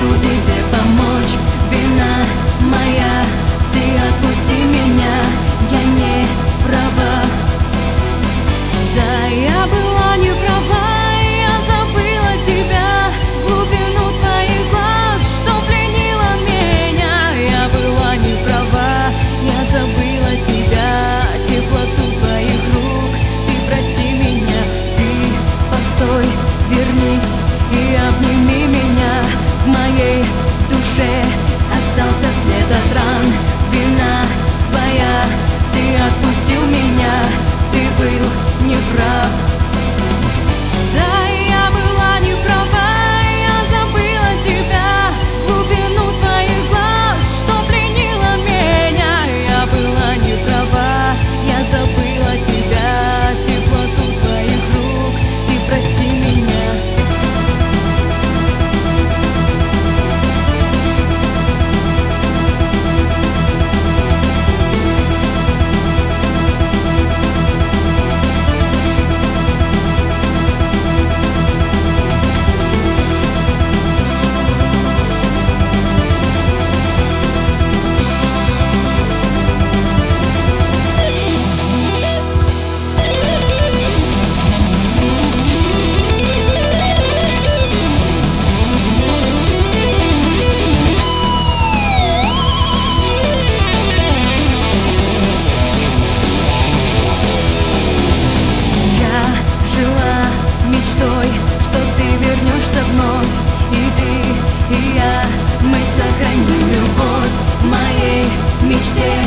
хочу тебе помочь, вина stay